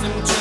them